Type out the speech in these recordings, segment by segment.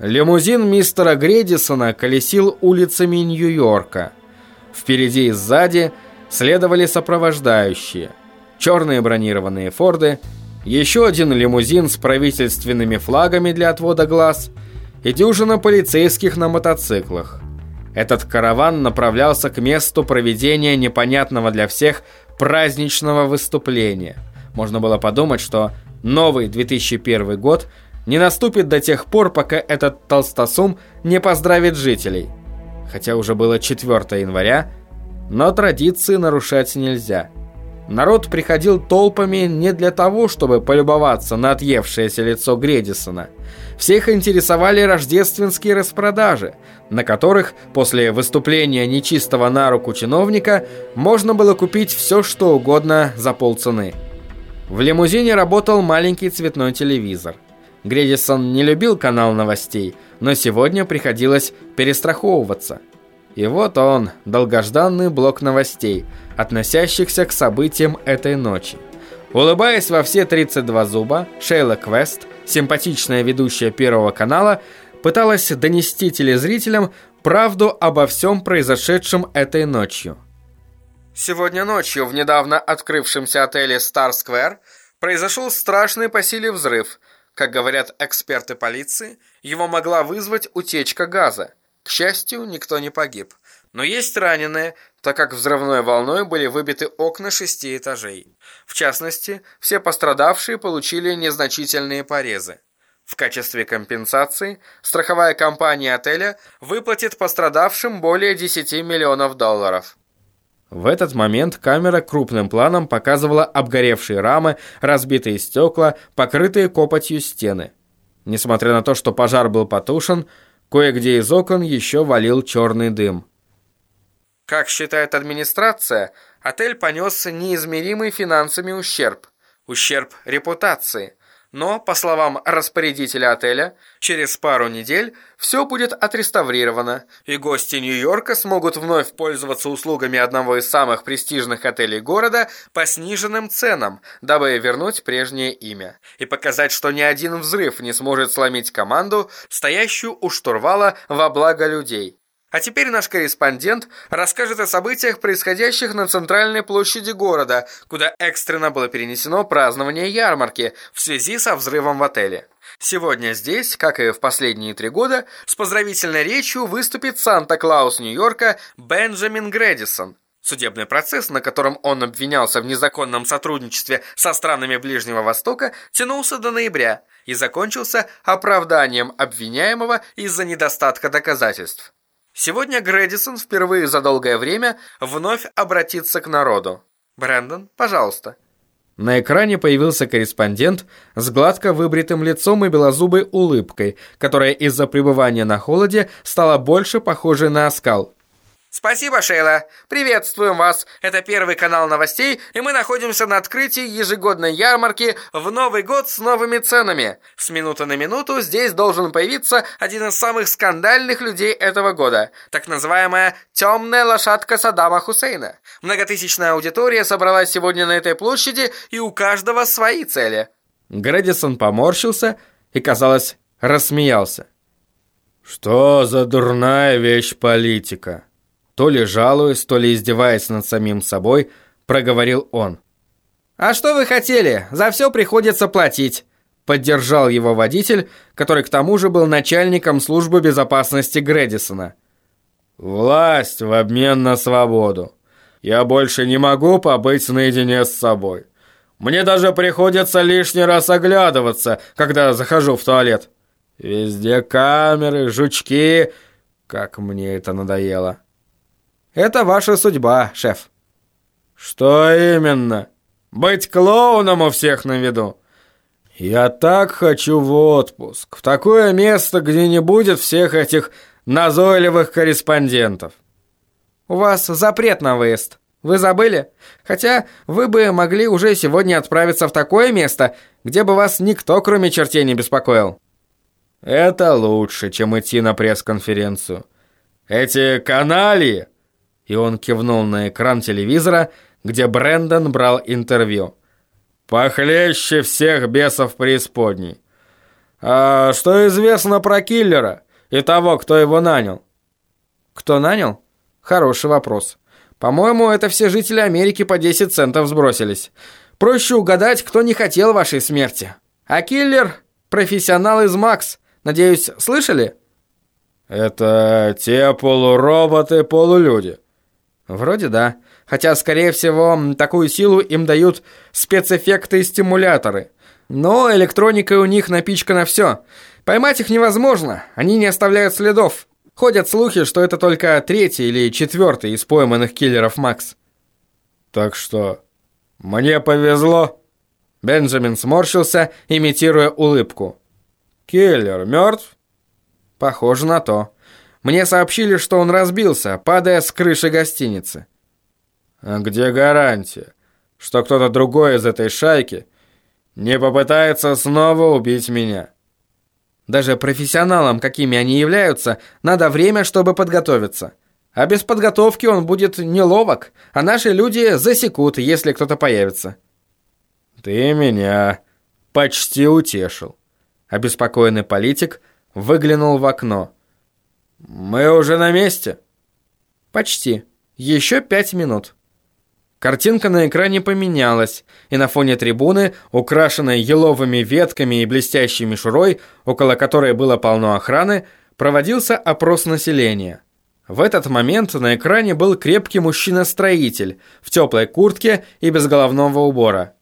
Лимузин мистера Гредисона колесил улицами Нью-Йорка. Впереди и сзади следовали сопровождающие. Черные бронированные форды, еще один лимузин с правительственными флагами для отвода глаз и дюжина полицейских на мотоциклах. Этот караван направлялся к месту проведения непонятного для всех праздничного выступления. Можно было подумать, что новый 2001 год – не наступит до тех пор, пока этот толстосум не поздравит жителей. Хотя уже было 4 января, но традиции нарушать нельзя. Народ приходил толпами не для того, чтобы полюбоваться на отъевшееся лицо Гредисона. Всех интересовали рождественские распродажи, на которых после выступления нечистого на руку чиновника можно было купить все, что угодно за полцены. В лимузине работал маленький цветной телевизор. Гредисон не любил канал новостей, но сегодня приходилось перестраховываться. И вот он, долгожданный блок новостей, относящихся к событиям этой ночи. Улыбаясь во все 32 зуба, Шейла Квест, симпатичная ведущая Первого канала, пыталась донести телезрителям правду обо всем произошедшем этой ночью. Сегодня ночью в недавно открывшемся отеле Star Square произошел страшный по силе взрыв – как говорят эксперты полиции, его могла вызвать утечка газа. К счастью, никто не погиб. Но есть раненые, так как взрывной волной были выбиты окна шести этажей. В частности, все пострадавшие получили незначительные порезы. В качестве компенсации страховая компания отеля выплатит пострадавшим более 10 миллионов долларов. В этот момент камера крупным планом показывала обгоревшие рамы, разбитые стекла, покрытые копотью стены. Несмотря на то, что пожар был потушен, кое-где из окон еще валил черный дым. Как считает администрация, отель понес неизмеримый финансами ущерб. Ущерб репутации – но, по словам распорядителя отеля, через пару недель все будет отреставрировано, и гости Нью-Йорка смогут вновь пользоваться услугами одного из самых престижных отелей города по сниженным ценам, дабы вернуть прежнее имя, и показать, что ни один взрыв не сможет сломить команду, стоящую у штурвала во благо людей. А теперь наш корреспондент расскажет о событиях, происходящих на центральной площади города, куда экстренно было перенесено празднование ярмарки в связи со взрывом в отеле. Сегодня здесь, как и в последние три года, с поздравительной речью выступит Санта-Клаус Нью-Йорка Бенджамин Грэдисон. Судебный процесс, на котором он обвинялся в незаконном сотрудничестве со странами Ближнего Востока, тянулся до ноября и закончился оправданием обвиняемого из-за недостатка доказательств. Сегодня Грэдисон впервые за долгое время вновь обратится к народу. Брэндон, пожалуйста. На экране появился корреспондент с гладко выбритым лицом и белозубой улыбкой, которая из-за пребывания на холоде стала больше похожей на оскал. Спасибо, Шейла. Приветствуем вас. Это первый канал новостей, и мы находимся на открытии ежегодной ярмарки в Новый год с новыми ценами. С минуты на минуту здесь должен появиться один из самых скандальных людей этого года, так называемая «темная лошадка Саддама Хусейна». Многотысячная аудитория собралась сегодня на этой площади, и у каждого свои цели. Грэдисон поморщился и, казалось, рассмеялся. «Что за дурная вещь политика?» То ли жалуясь, то ли издеваясь над самим собой, проговорил он. «А что вы хотели? За все приходится платить!» Поддержал его водитель, который к тому же был начальником службы безопасности Грэдисона. «Власть в обмен на свободу. Я больше не могу побыть наедине с собой. Мне даже приходится лишний раз оглядываться, когда захожу в туалет. Везде камеры, жучки. Как мне это надоело!» Это ваша судьба, шеф». «Что именно? Быть клоуном у всех на виду?» «Я так хочу в отпуск, в такое место, где не будет всех этих назойливых корреспондентов». «У вас запрет на выезд. Вы забыли? Хотя вы бы могли уже сегодня отправиться в такое место, где бы вас никто, кроме чертей, не беспокоил». «Это лучше, чем идти на пресс-конференцию. Эти каналии и он кивнул на экран телевизора, где Брэндон брал интервью. «Похлеще всех бесов преисподней. «А что известно про киллера и того, кто его нанял?» «Кто нанял? Хороший вопрос. По-моему, это все жители Америки по 10 центов сбросились. Проще угадать, кто не хотел вашей смерти. А киллер – профессионал из Макс. Надеюсь, слышали?» «Это те полуроботы, полулюди». «Вроде да. Хотя, скорее всего, такую силу им дают спецэффекты и стимуляторы. Но электроника у них напичкана все. Поймать их невозможно, они не оставляют следов. Ходят слухи, что это только третий или четвертый из пойманных киллеров Макс. Так что мне повезло. Бенджамин сморщился, имитируя улыбку. Киллер мертв? Похоже на то. Мне сообщили, что он разбился, падая с крыши гостиницы. А где гарантия, что кто-то другой из этой шайки не попытается снова убить меня? Даже профессионалам, какими они являются, надо время, чтобы подготовиться. А без подготовки он будет неловок, а наши люди засекут, если кто-то появится. Ты меня почти утешил. Обеспокоенный политик выглянул в окно. Мы уже на месте? Почти. Еще пять минут. Картинка на экране поменялась, и на фоне трибуны, украшенной еловыми ветками и блестящей мишурой, около которой было полно охраны, проводился опрос населения. В этот момент на экране был крепкий мужчина-строитель в теплой куртке и без головного убора.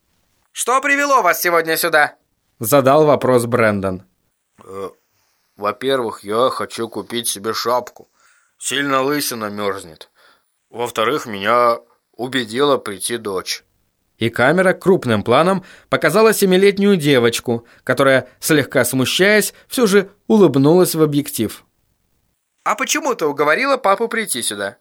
«Что привело вас сегодня сюда?» Задал вопрос Брэндон. «Во-первых, я хочу купить себе шапку. Сильно лысина мерзнет. Во-вторых, меня убедила прийти дочь. И камера крупным планом показала семилетнюю девочку, которая, слегка смущаясь, все же улыбнулась в объектив. «А почему ты уговорила папу прийти сюда?»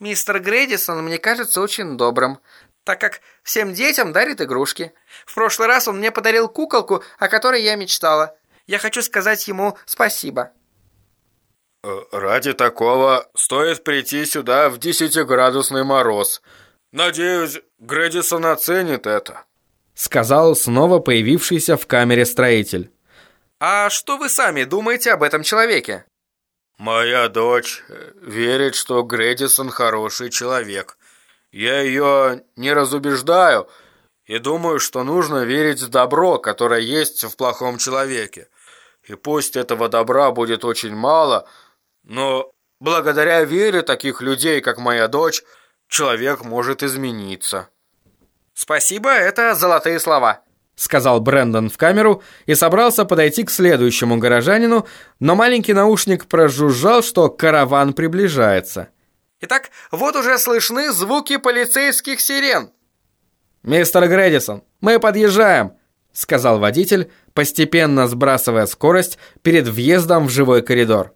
«Мистер Грэдисон мне кажется очень добрым, так как всем детям дарит игрушки. В прошлый раз он мне подарил куколку, о которой я мечтала. Я хочу сказать ему спасибо». Э, ради такого стоит прийти сюда в десятиградусный мороз. Надеюсь, Грэдисон оценит это. Сказал снова появившийся в камере строитель. А что вы сами думаете об этом человеке? Моя дочь э, верит, что Грэдисон хороший человек. Я ее не разубеждаю и думаю, что нужно верить в добро, которое есть в плохом человеке. И пусть этого добра будет очень мало – но благодаря вере таких людей, как моя дочь, человек может измениться. Спасибо, это золотые слова. Сказал Брэндон в камеру и собрался подойти к следующему горожанину, но маленький наушник прожужжал, что караван приближается. Итак, вот уже слышны звуки полицейских сирен. «Мистер Грэдисон, мы подъезжаем», — сказал водитель, постепенно сбрасывая скорость перед въездом в живой коридор.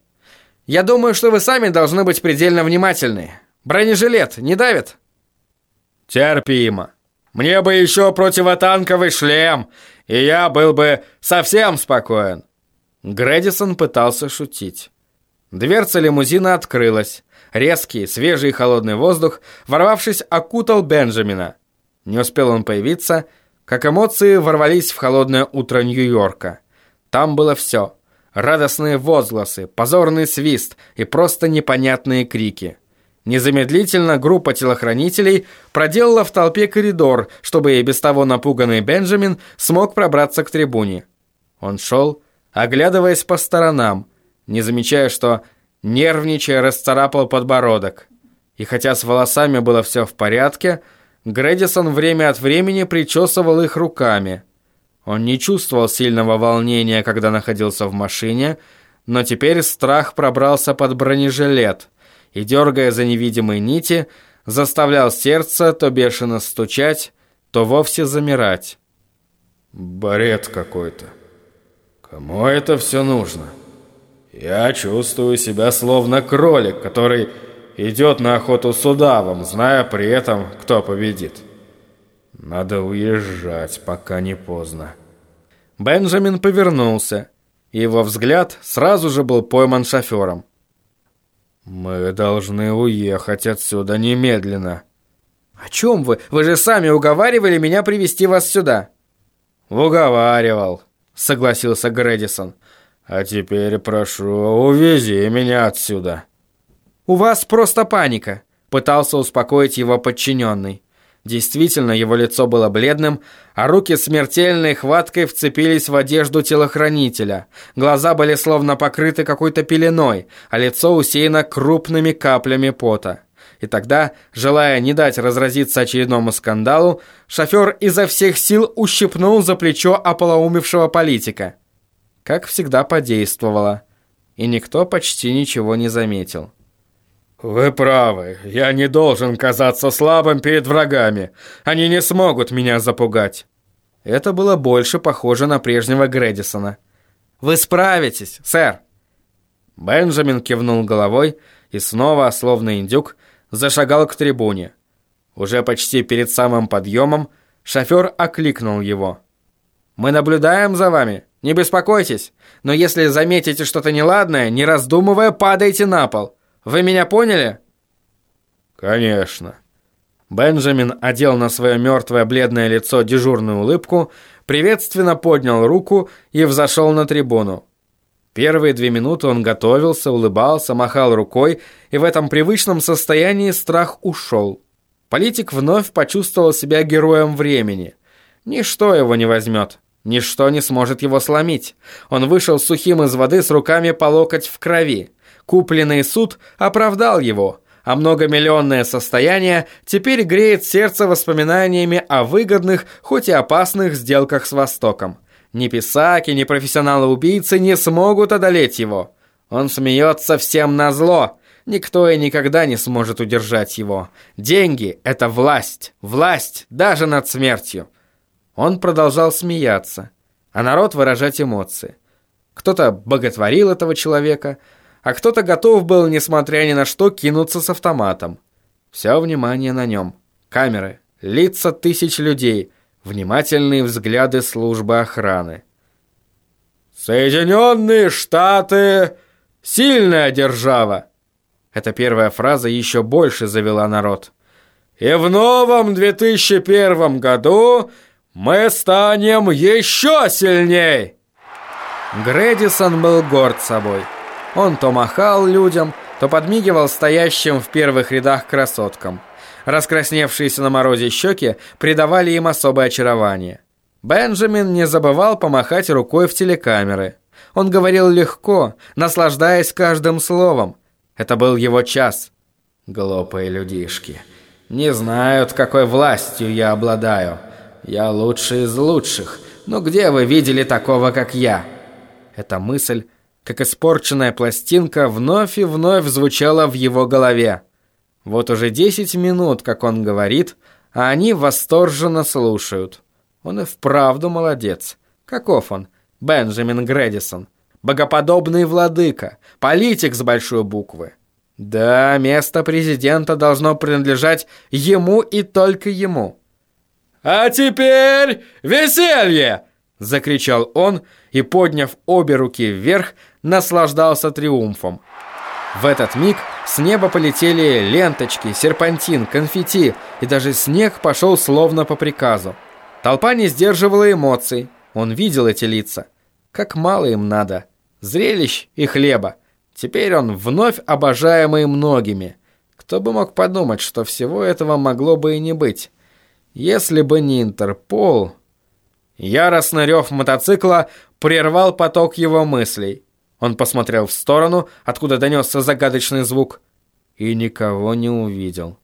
Я думаю, что вы сами должны быть предельно внимательны. Бронежилет не давит?» «Терпимо. Мне бы еще противотанковый шлем, и я был бы совсем спокоен». Грэдисон пытался шутить. Дверца лимузина открылась. Резкий, свежий холодный воздух, ворвавшись, окутал Бенджамина. Не успел он появиться, как эмоции ворвались в холодное утро Нью-Йорка. Там было все. Радостные возгласы, позорный свист и просто непонятные крики. Незамедлительно группа телохранителей проделала в толпе коридор, чтобы и без того напуганный Бенджамин смог пробраться к трибуне. Он шел, оглядываясь по сторонам, не замечая, что, нервничая, расцарапал подбородок. И хотя с волосами было все в порядке, Грэдисон время от времени причесывал их руками – он не чувствовал сильного волнения, когда находился в машине, но теперь страх пробрался под бронежилет и, дергая за невидимые нити, заставлял сердце то бешено стучать, то вовсе замирать. «Бред какой-то. Кому это все нужно? Я чувствую себя словно кролик, который идет на охоту с удавом, зная при этом, кто победит». Надо уезжать, пока не поздно. Бенджамин повернулся. Его взгляд сразу же был пойман шофером. «Мы должны уехать отсюда немедленно». «О чем вы? Вы же сами уговаривали меня привести вас сюда». «Уговаривал. согласился Грэдисон. «А теперь прошу, увези меня отсюда». «У вас просто паника», — пытался успокоить его подчиненный. Действительно, его лицо было бледным, а руки смертельной хваткой вцепились в одежду телохранителя. Глаза были словно покрыты какой-то пеленой, а лицо усеяно крупными каплями пота. И тогда, желая не дать разразиться очередному скандалу, шофер изо всех сил ущипнул за плечо ополоумевшего политика. Как всегда подействовало, и никто почти ничего не заметил. «Вы правы, я не должен казаться слабым перед врагами. Они не смогут меня запугать». Это было больше похоже на прежнего Грэдисона. «Вы справитесь, сэр!» Бенджамин кивнул головой и снова, словно индюк, зашагал к трибуне. Уже почти перед самым подъемом шофер окликнул его. «Мы наблюдаем за вами, не беспокойтесь, но если заметите что-то неладное, не раздумывая, падайте на пол». Вы меня поняли?» «Конечно». Бенджамин одел на свое мертвое бледное лицо дежурную улыбку, приветственно поднял руку и взошел на трибуну. Первые две минуты он готовился, улыбался, махал рукой, и в этом привычном состоянии страх ушел. Политик вновь почувствовал себя героем времени. Ничто его не возьмет, ничто не сможет его сломить. Он вышел сухим из воды с руками по локоть в крови. Купленный суд оправдал его, а многомиллионное состояние теперь греет сердце воспоминаниями о выгодных, хоть и опасных сделках с Востоком. Ни писаки, ни профессионалы-убийцы не смогут одолеть его. Он смеется всем на зло. Никто и никогда не сможет удержать его. Деньги – это власть. Власть даже над смертью. Он продолжал смеяться, а народ выражать эмоции. Кто-то боготворил этого человека – а кто-то готов был, несмотря ни на что, кинуться с автоматом. Все внимание на нем. Камеры, лица тысяч людей, внимательные взгляды службы охраны. «Соединенные Штаты — сильная держава!» Эта первая фраза еще больше завела народ. «И в новом 2001 году мы станем еще сильней!» Грэдисон был горд собой. Он то махал людям, то подмигивал стоящим в первых рядах красоткам. Раскрасневшиеся на морозе щеки придавали им особое очарование. Бенджамин не забывал помахать рукой в телекамеры. Он говорил легко, наслаждаясь каждым словом. Это был его час. Глупые людишки. Не знают, какой властью я обладаю. Я лучший из лучших. Но где вы видели такого, как я? Эта мысль как испорченная пластинка, вновь и вновь звучала в его голове. Вот уже десять минут, как он говорит, а они восторженно слушают. Он и вправду молодец. Каков он? Бенджамин Грэдисон. Богоподобный владыка. Политик с большой буквы. Да, место президента должно принадлежать ему и только ему. «А теперь веселье!» – закричал он и, подняв обе руки вверх, наслаждался триумфом. В этот миг с неба полетели ленточки, серпантин, конфетти, и даже снег пошел словно по приказу. Толпа не сдерживала эмоций. Он видел эти лица. Как мало им надо. Зрелищ и хлеба. Теперь он вновь обожаемый многими. Кто бы мог подумать, что всего этого могло бы и не быть. Если бы не Интерпол... Яростный рев мотоцикла прервал поток его мыслей. Он посмотрел в сторону, откуда донесся загадочный звук, и никого не увидел.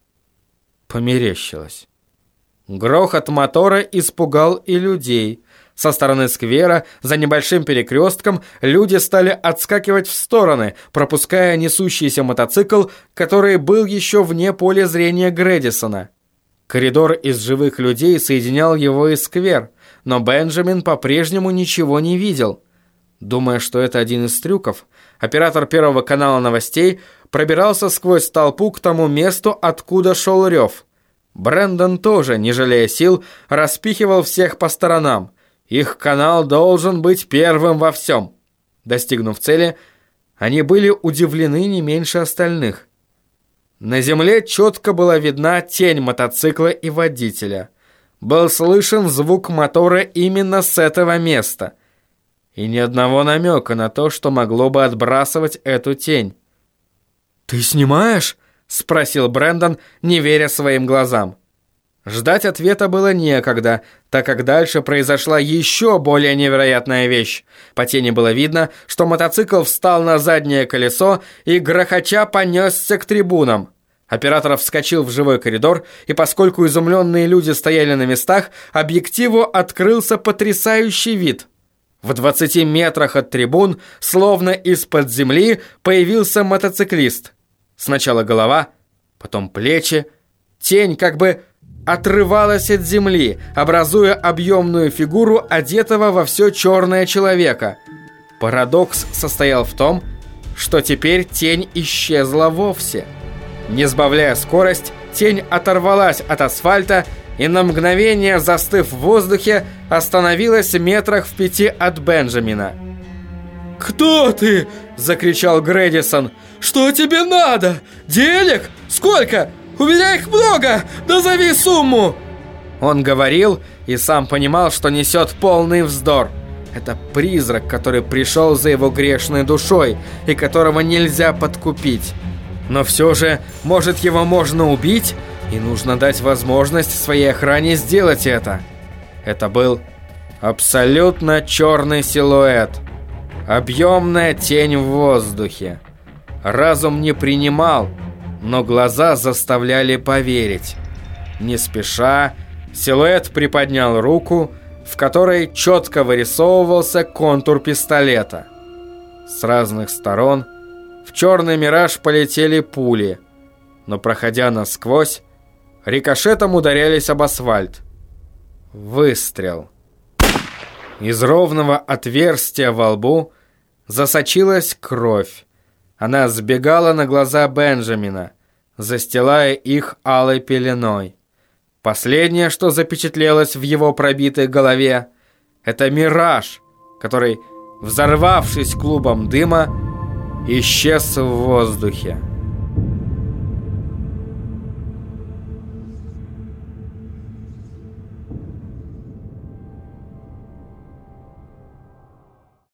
Померещилось. Грохот мотора испугал и людей. Со стороны сквера, за небольшим перекрестком, люди стали отскакивать в стороны, пропуская несущийся мотоцикл, который был еще вне поля зрения Грэдисона. Коридор из живых людей соединял его и сквер, но Бенджамин по-прежнему ничего не видел – Думая, что это один из трюков, оператор Первого канала новостей пробирался сквозь толпу к тому месту, откуда шел рев. Брэндон тоже, не жалея сил, распихивал всех по сторонам. Их канал должен быть первым во всем. Достигнув цели, они были удивлены не меньше остальных. На земле четко была видна тень мотоцикла и водителя. Был слышен звук мотора именно с этого места – и ни одного намека на то, что могло бы отбрасывать эту тень. «Ты снимаешь?» — спросил Брэндон, не веря своим глазам. Ждать ответа было некогда, так как дальше произошла еще более невероятная вещь. По тени было видно, что мотоцикл встал на заднее колесо и грохоча понесся к трибунам. Оператор вскочил в живой коридор, и поскольку изумленные люди стояли на местах, объективу открылся потрясающий вид. В 20 метрах от трибун, словно из-под земли, появился мотоциклист. Сначала голова, потом плечи. Тень как бы отрывалась от земли, образуя объемную фигуру одетого во все черное человека. Парадокс состоял в том, что теперь тень исчезла вовсе – не сбавляя скорость, тень оторвалась от асфальта и на мгновение, застыв в воздухе, остановилась метрах в пяти от Бенджамина. «Кто ты?» – закричал Грэдисон. «Что тебе надо? Денег? Сколько? У меня их много! Назови сумму!» Он говорил и сам понимал, что несет полный вздор. Это призрак, который пришел за его грешной душой и которого нельзя подкупить. Но все же, может его можно убить, и нужно дать возможность своей охране сделать это. Это был абсолютно черный силуэт. Объемная тень в воздухе. Разум не принимал, но глаза заставляли поверить. Не спеша, силуэт приподнял руку, в которой четко вырисовывался контур пистолета. С разных сторон – в черный мираж полетели пули, но, проходя насквозь, рикошетом ударялись об асфальт. Выстрел. Из ровного отверстия во лбу засочилась кровь. Она сбегала на глаза Бенджамина, застилая их алой пеленой. Последнее, что запечатлелось в его пробитой голове, это мираж, который, взорвавшись клубом дыма, исчез в воздухе.